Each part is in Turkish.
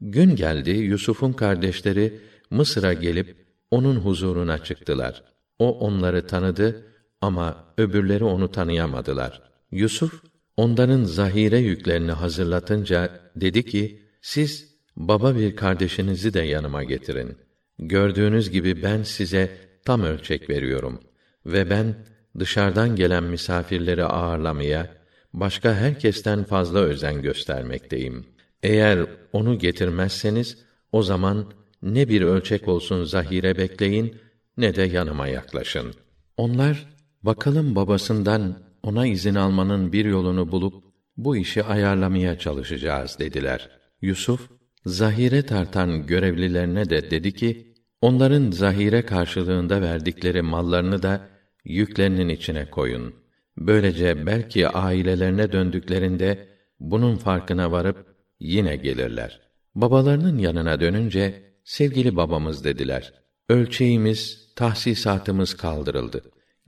Gün geldi Yusuf'un kardeşleri Mısır'a gelip onun huzuruna çıktılar. O onları tanıdı ama öbürleri onu tanıyamadılar. Yusuf onların zahire yüklerini hazırlatınca dedi ki: Siz baba bir kardeşinizi de yanıma getirin. Gördüğünüz gibi ben size tam ölçek veriyorum ve ben dışarıdan gelen misafirleri ağırlamaya başka herkesten fazla özen göstermekteyim. Eğer onu getirmezseniz o zaman ne bir ölçek olsun zahire bekleyin ne de yanıma yaklaşın. Onlar bakalım babasından ona izin almanın bir yolunu bulup bu işi ayarlamaya çalışacağız dediler. Yusuf zahire tartan görevlilerine de dedi ki onların zahire karşılığında verdikleri mallarını da yüklerinin içine koyun. Böylece belki ailelerine döndüklerinde bunun farkına varıp yine gelirler. Babalarının yanına dönünce sevgili babamız dediler. Ölçeğimiz, tahsisatımız kaldırıldı.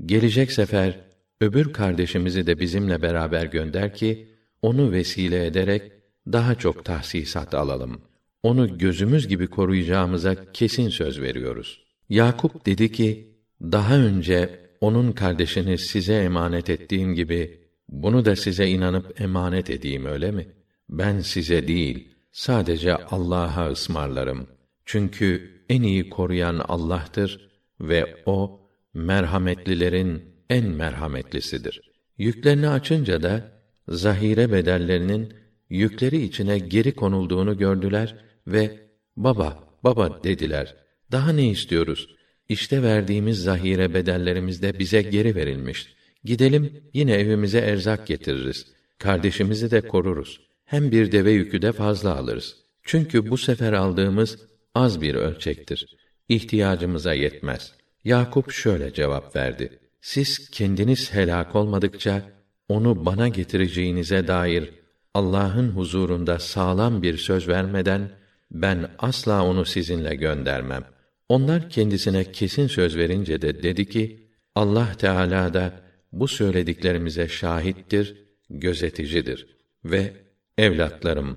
Gelecek sefer öbür kardeşimizi de bizimle beraber gönder ki onu vesile ederek daha çok tahsisat alalım. Onu gözümüz gibi koruyacağımıza kesin söz veriyoruz. Yakup dedi ki: Daha önce onun kardeşini size emanet ettiğim gibi bunu da size inanıp emanet edeyim öyle mi? Ben size değil, sadece Allah'a ısmarlarım. Çünkü en iyi koruyan Allah'tır ve o merhametlilerin en merhametlisidir. Yüklerini açınca da zahire bedellerinin yükleri içine geri konulduğunu gördüler ve baba baba dediler. Daha ne istiyoruz? İşte verdiğimiz zahire bedellerimiz de bize geri verilmiş. Gidelim yine evimize erzak getiririz. Kardeşimizi de koruruz. Hem bir deve yükü de fazla alırız. Çünkü bu sefer aldığımız az bir ölçektir. İhtiyacımıza yetmez. Yakup şöyle cevap verdi: Siz kendiniz helak olmadıkça onu bana getireceğinize dair Allah'ın huzurunda sağlam bir söz vermeden ben asla onu sizinle göndermem. Onlar kendisine kesin söz verince de dedi ki: Allah Teala da bu söylediklerimize şahittir, gözeticidir ve evlatlarım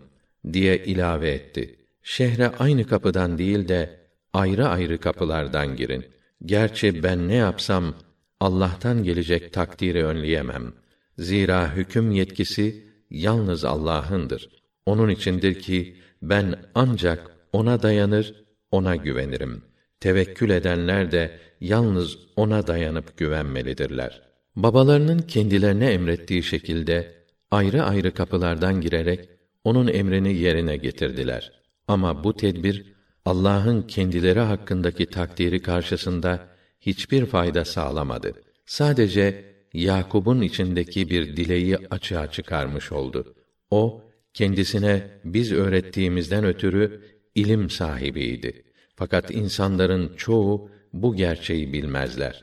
diye ilave etti. Şehre aynı kapıdan değil de ayrı ayrı kapılardan girin. Gerçi ben ne yapsam Allah'tan gelecek takdiri önleyemem. Zira hüküm yetkisi yalnız Allah'ındır. Onun içindir ki ben ancak ona dayanır, ona güvenirim. Tevekkül edenler de yalnız ona dayanıp güvenmelidirler. Babalarının kendilerine emrettiği şekilde ayrı ayrı kapılardan girerek onun emrini yerine getirdiler. Ama bu tedbir Allah'ın kendileri hakkındaki takdiri karşısında hiçbir fayda sağlamadı. Sadece Yakub'un içindeki bir dileği açığa çıkarmış oldu. O kendisine biz öğrettiğimizden ötürü ilim sahibiydi. Fakat insanların çoğu bu gerçeği bilmezler.